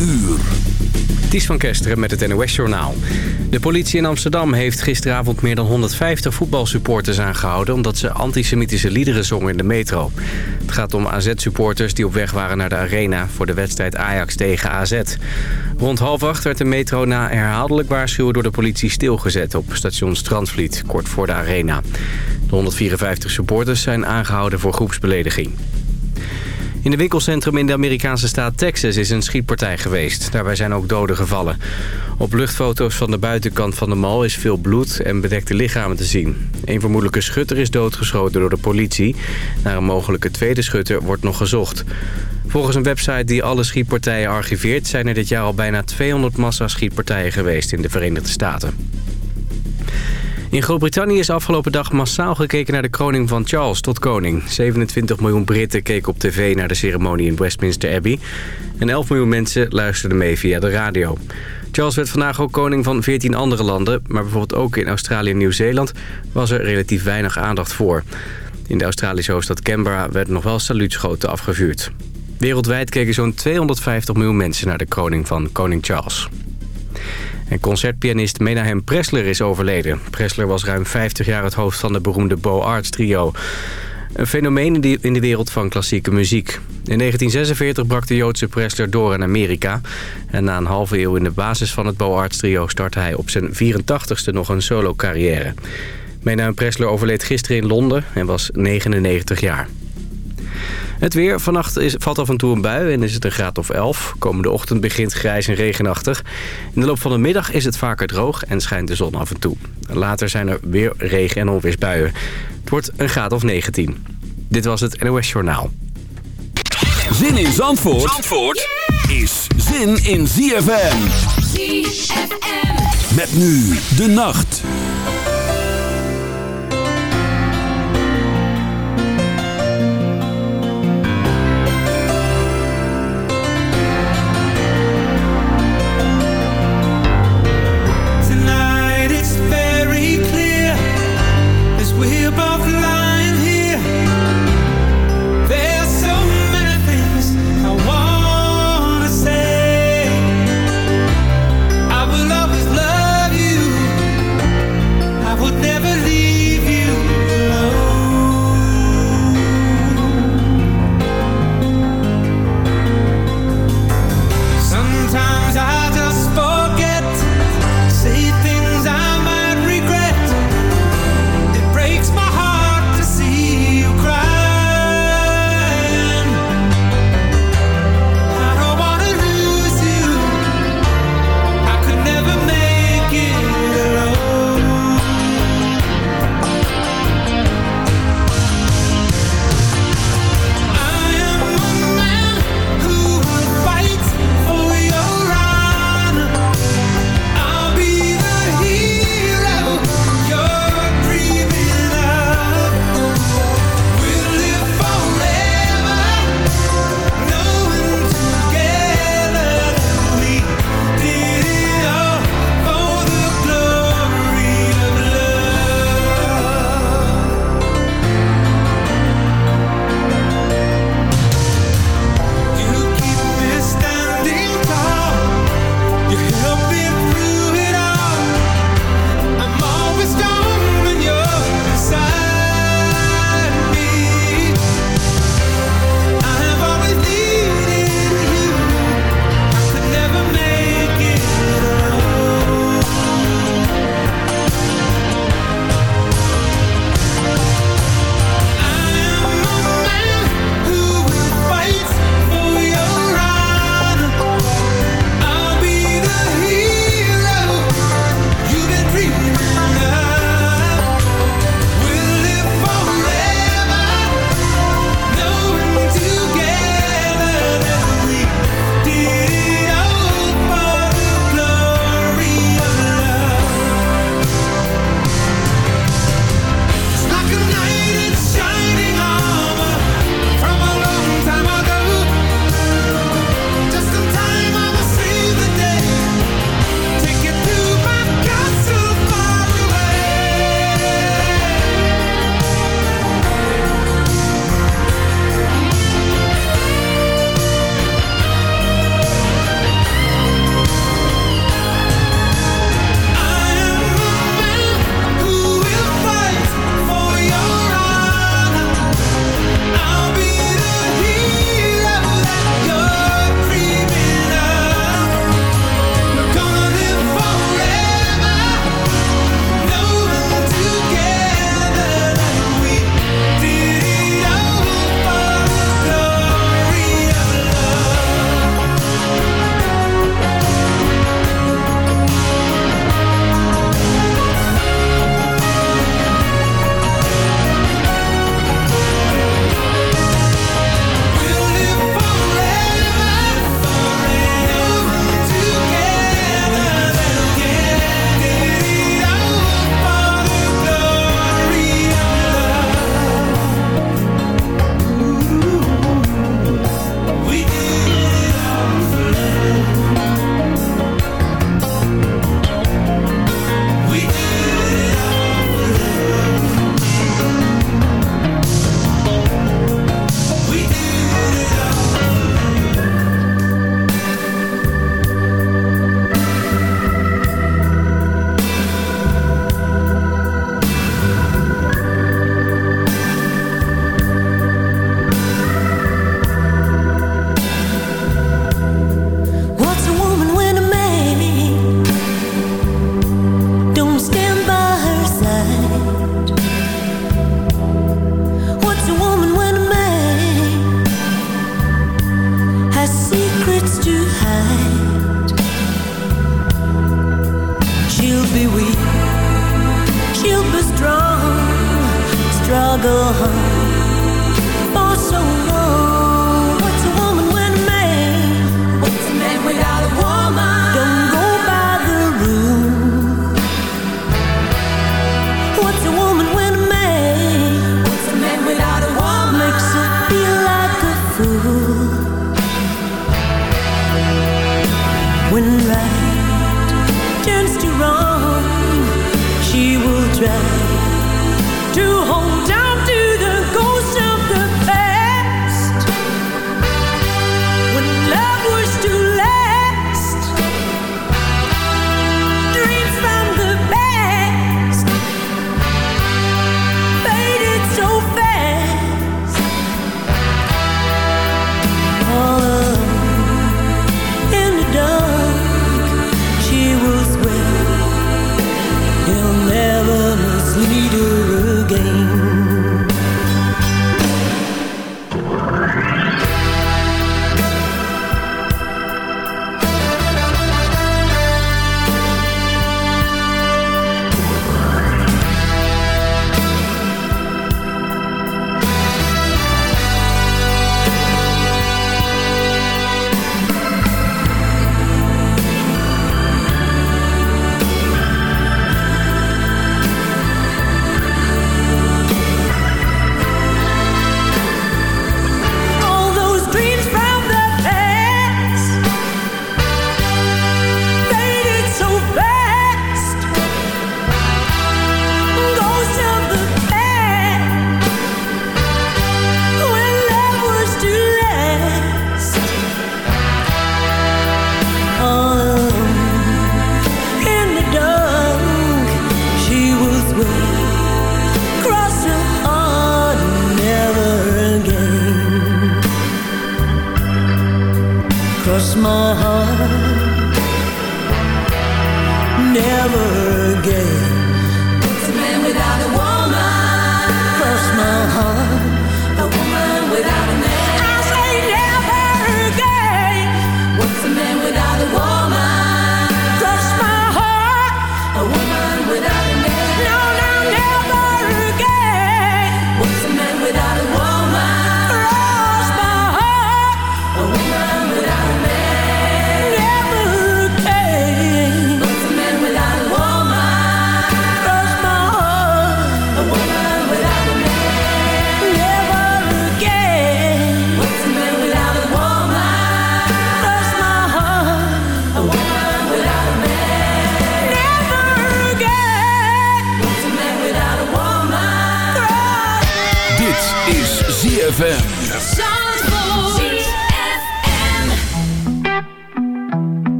uur. Ties van Kesteren met het NOS-journaal. De politie in Amsterdam heeft gisteravond meer dan 150 voetbalsupporters aangehouden... omdat ze antisemitische liederen zongen in de metro. Het gaat om AZ-supporters die op weg waren naar de arena... voor de wedstrijd Ajax tegen AZ. Rond half acht werd de metro na herhaaldelijk waarschuwen door de politie stilgezet... op station Strandvliet, kort voor de arena. De 154 supporters zijn aangehouden voor groepsbelediging. In de winkelcentrum in de Amerikaanse staat Texas is een schietpartij geweest. Daarbij zijn ook doden gevallen. Op luchtfoto's van de buitenkant van de mall is veel bloed en bedekte lichamen te zien. Een vermoedelijke schutter is doodgeschoten door de politie. Naar een mogelijke tweede schutter wordt nog gezocht. Volgens een website die alle schietpartijen archiveert... zijn er dit jaar al bijna 200 massa-schietpartijen geweest in de Verenigde Staten. In Groot-Brittannië is afgelopen dag massaal gekeken naar de kroning van Charles tot koning. 27 miljoen Britten keken op tv naar de ceremonie in Westminster Abbey. En 11 miljoen mensen luisterden mee via de radio. Charles werd vandaag ook koning van 14 andere landen... maar bijvoorbeeld ook in Australië en Nieuw-Zeeland was er relatief weinig aandacht voor. In de Australische hoofdstad Canberra werden nog wel saluutschoten afgevuurd. Wereldwijd keken zo'n 250 miljoen mensen naar de kroning van koning Charles. En concertpianist Menahem Pressler is overleden. Pressler was ruim 50 jaar het hoofd van de beroemde Bo Arts trio. Een fenomeen in de wereld van klassieke muziek. In 1946 brak de Joodse Pressler door in Amerika. En na een halve eeuw in de basis van het Bo Arts trio... startte hij op zijn 84ste nog een solo-carrière. Menahem Pressler overleed gisteren in Londen en was 99 jaar. Het weer. Vannacht is, valt af en toe een bui en is het een graad of 11. Komende ochtend begint grijs en regenachtig. In de loop van de middag is het vaker droog en schijnt de zon af en toe. Later zijn er weer regen- en onweersbuien. Het wordt een graad of 19. Dit was het NOS Journaal. Zin in Zandvoort, Zandvoort is zin in ZFM. ZFM. Met nu de nacht.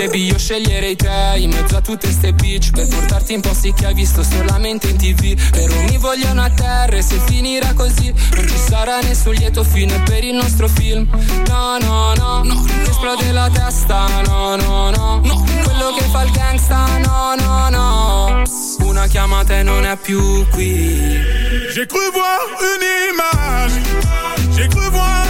Baby io sceglierei te in mezzo a tutte ste bitch Per portarti in posti che hai visto solamente in tv Però mi vogliono a terra e se finirà così Non ci sarà nessun lieto fine per il nostro film. No no no, no esplode la testa No no no, no quello che fa il gangsta No no no. Una chiamata e non è più qui. J'ai cru voir une image. J'ai cru voir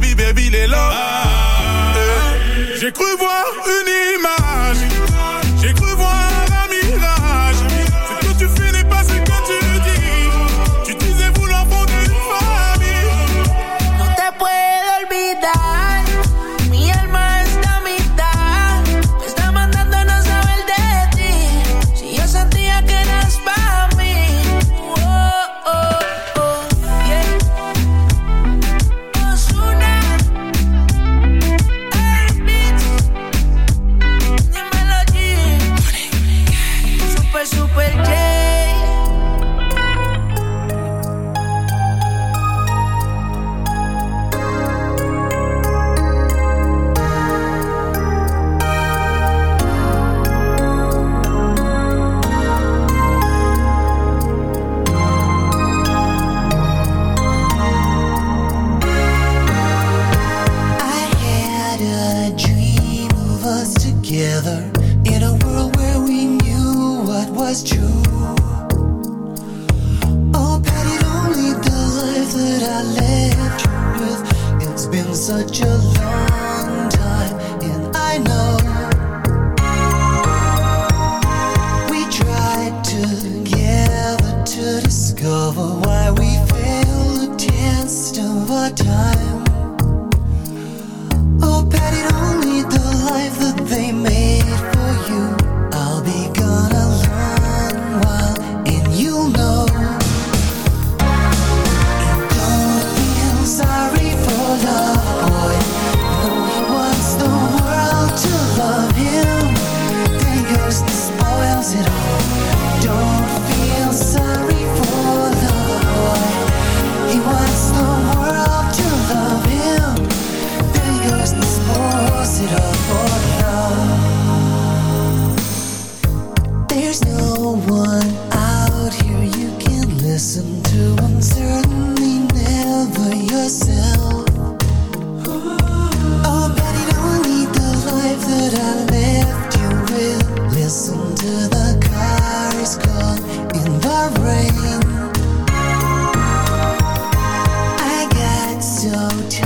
baby, baby, il est eh, J'ai cru voir une image. so.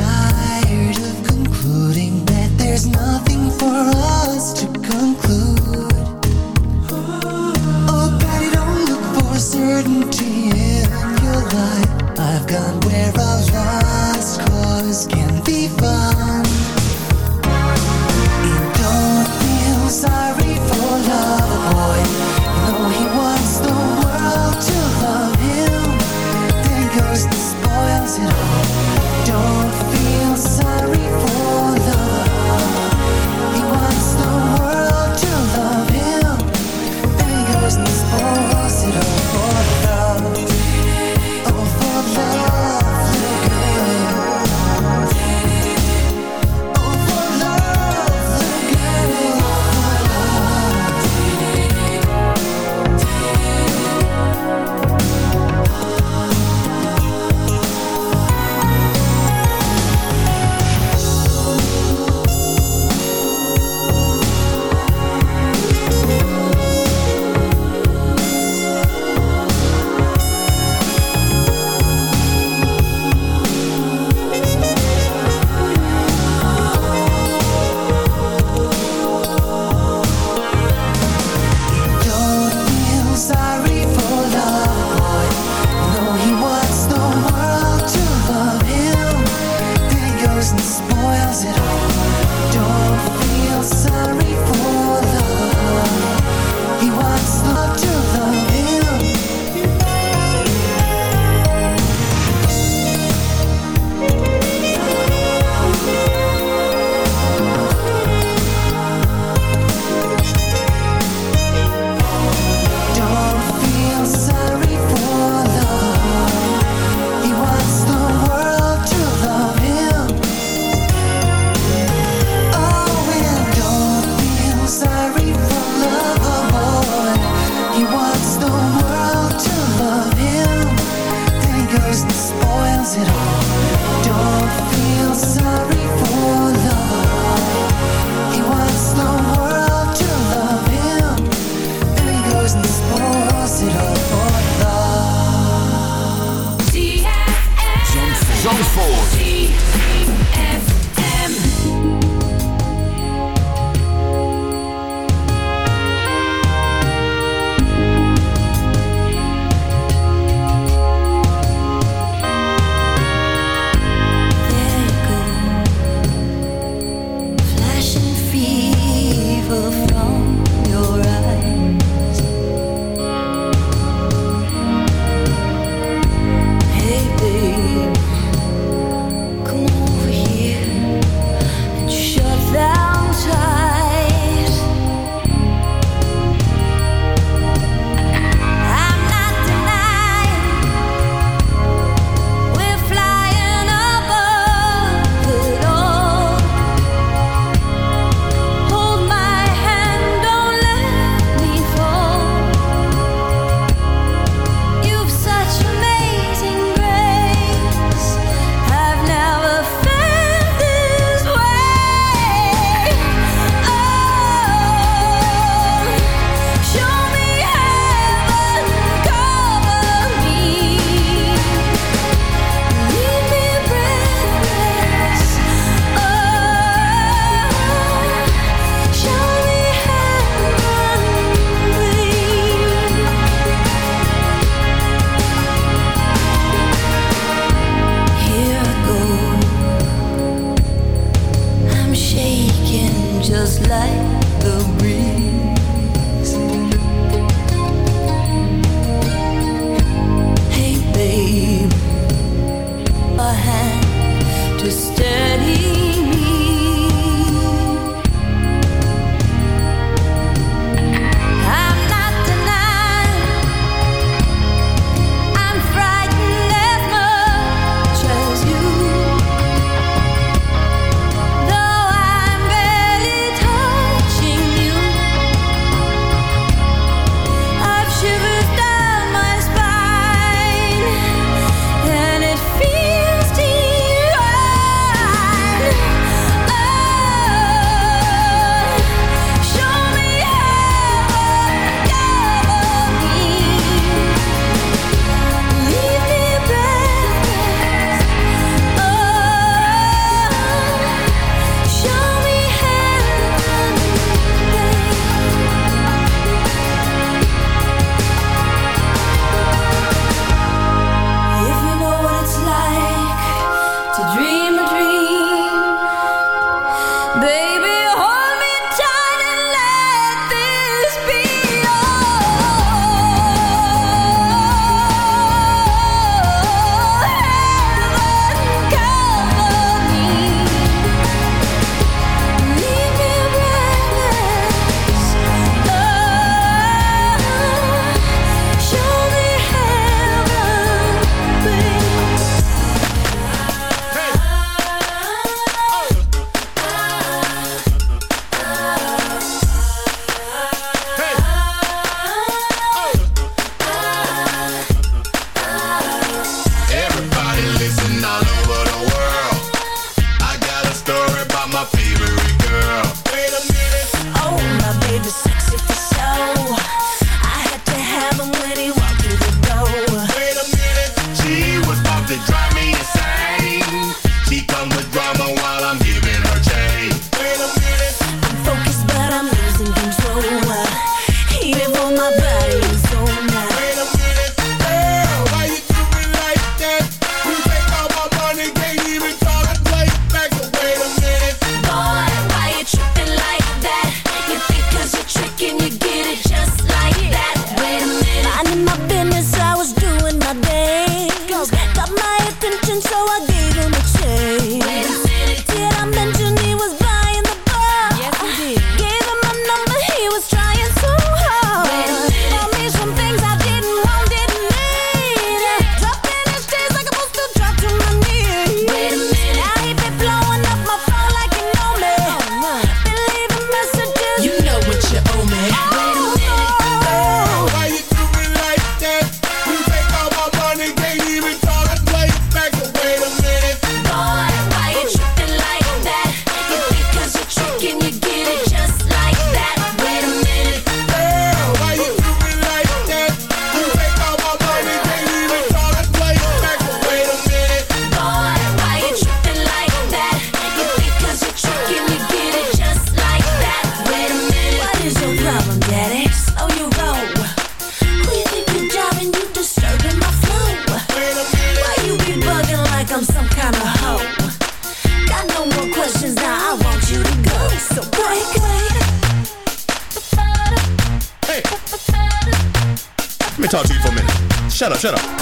Shut up, shut up.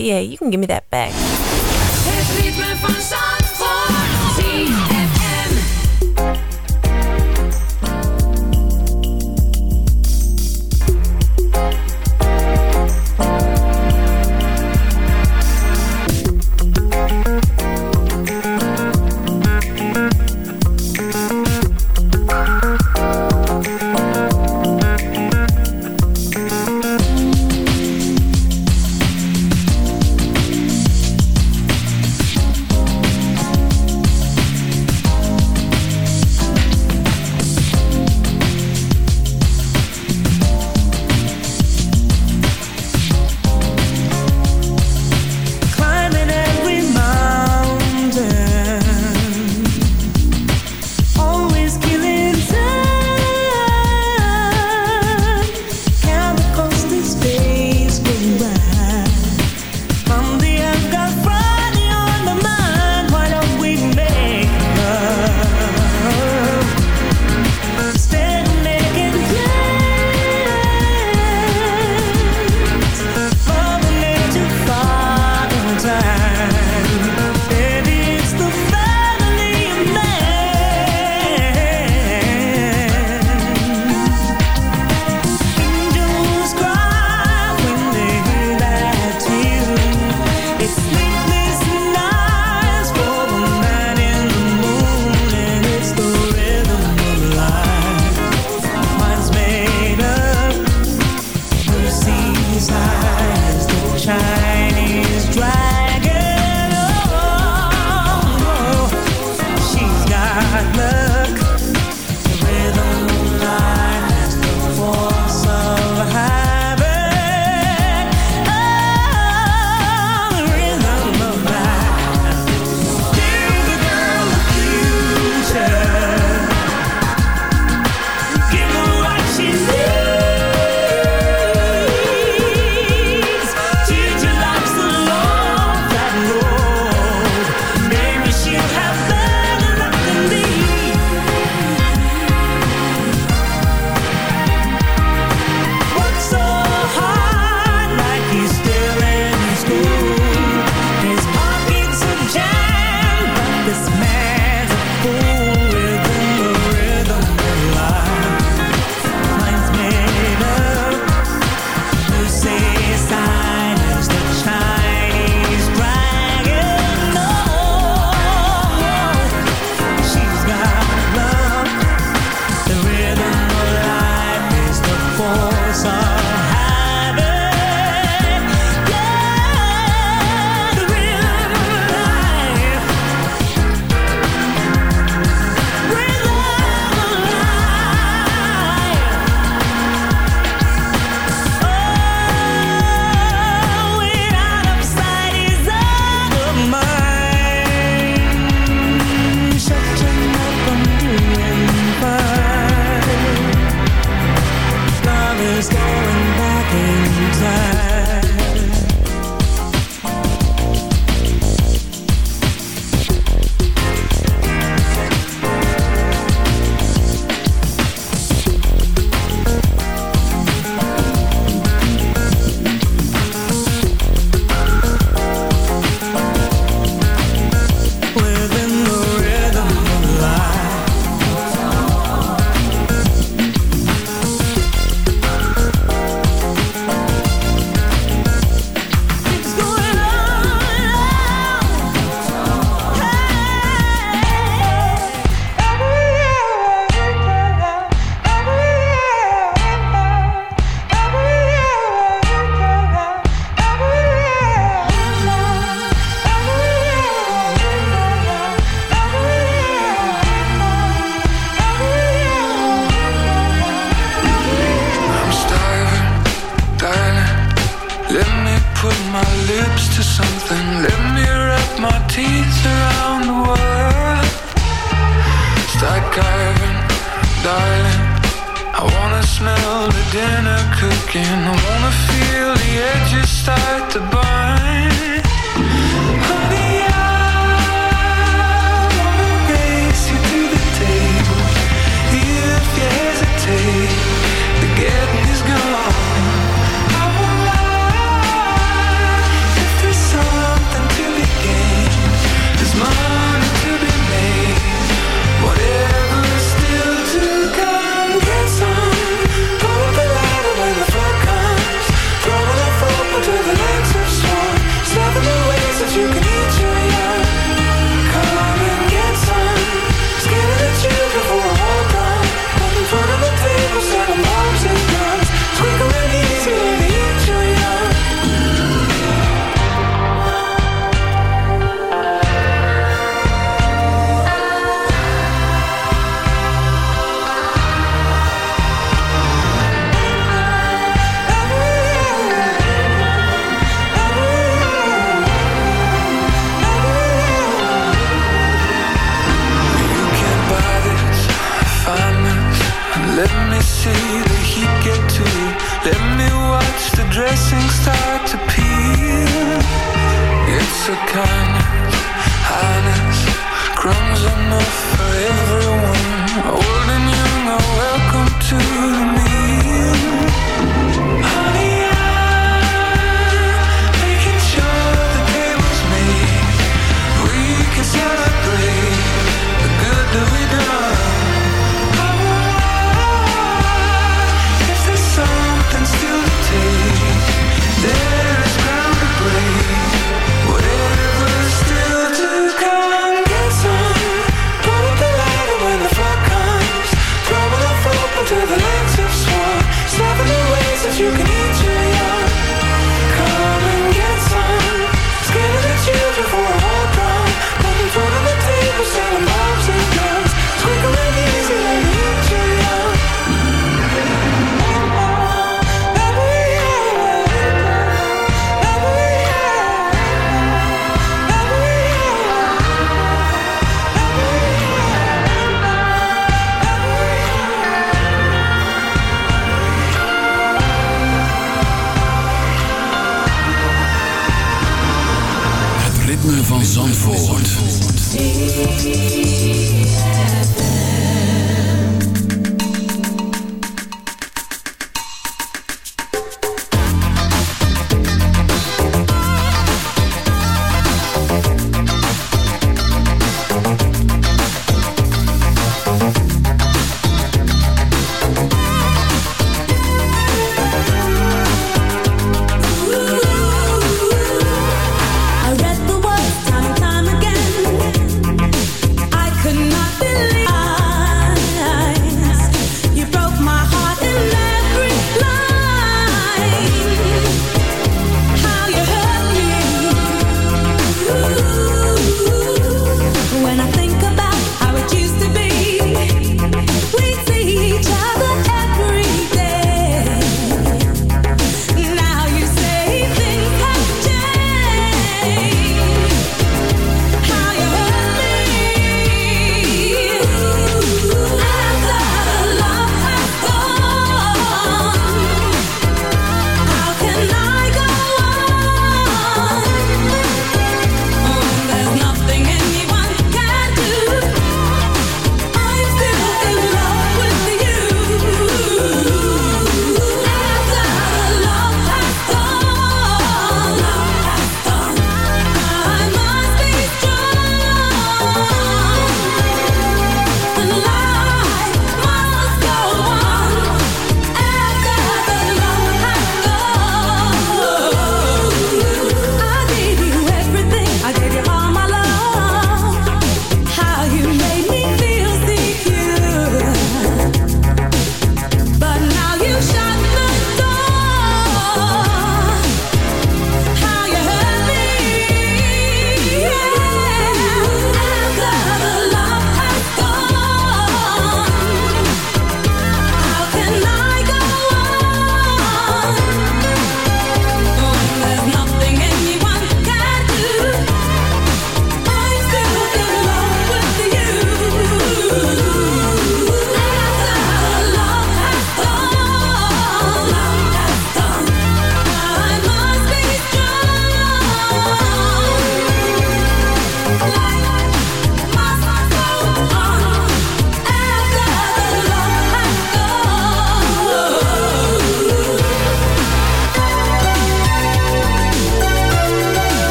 Yeah, you can give me that back.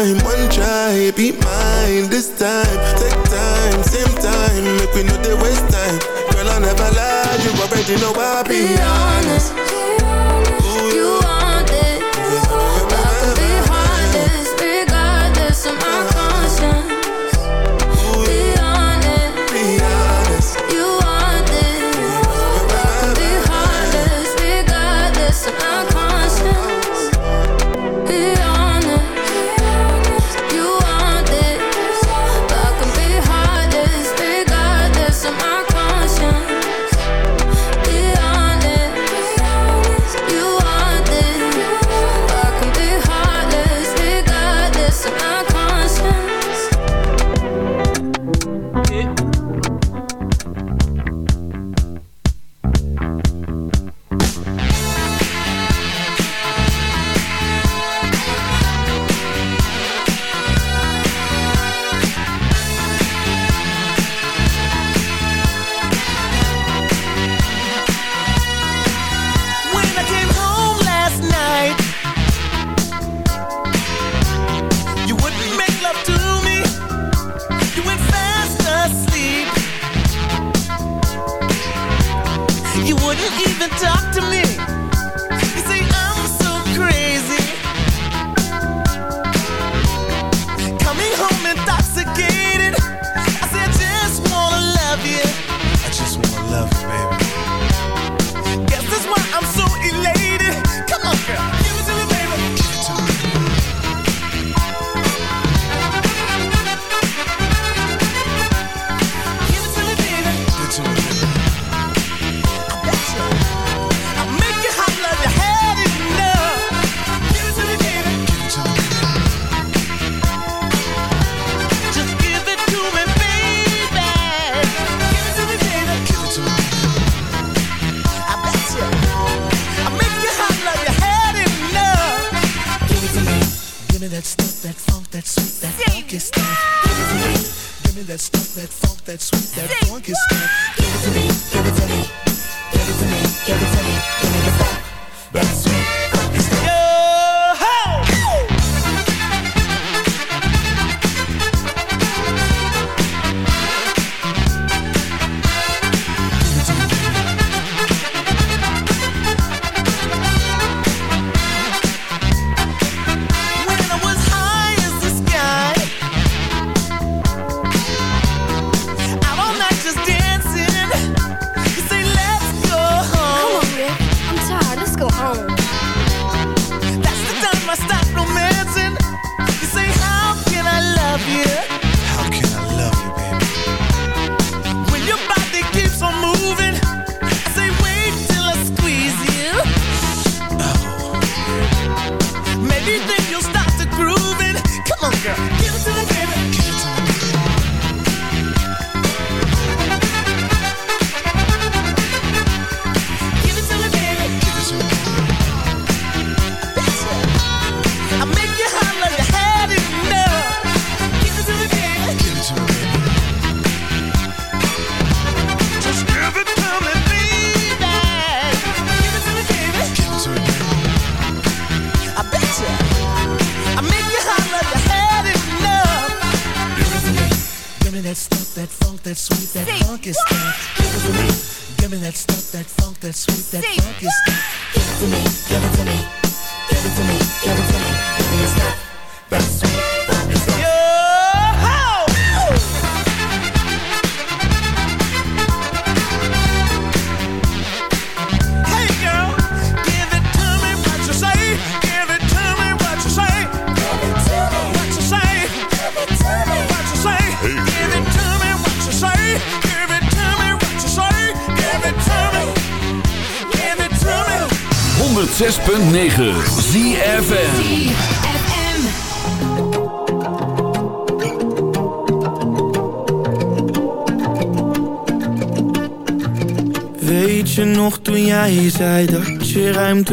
time, one try, be mine this time. Take time, same time, make we know they waste time. Girl, I never lie, you already know I be, be honest. honest.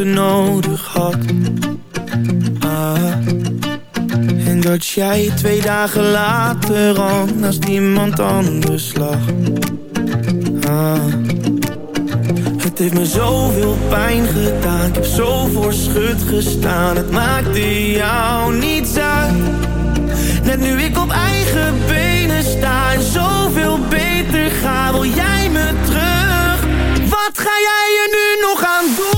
nodig had ah. En dat jij twee dagen later al naast iemand anders lag ah. Het heeft me zoveel pijn gedaan, ik heb zo voor schut gestaan Het maakte jou niets uit Net nu ik op eigen benen sta en zoveel beter ga Wil jij me terug? Wat ga jij er nu nog aan doen?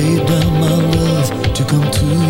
Laid down my love to come to your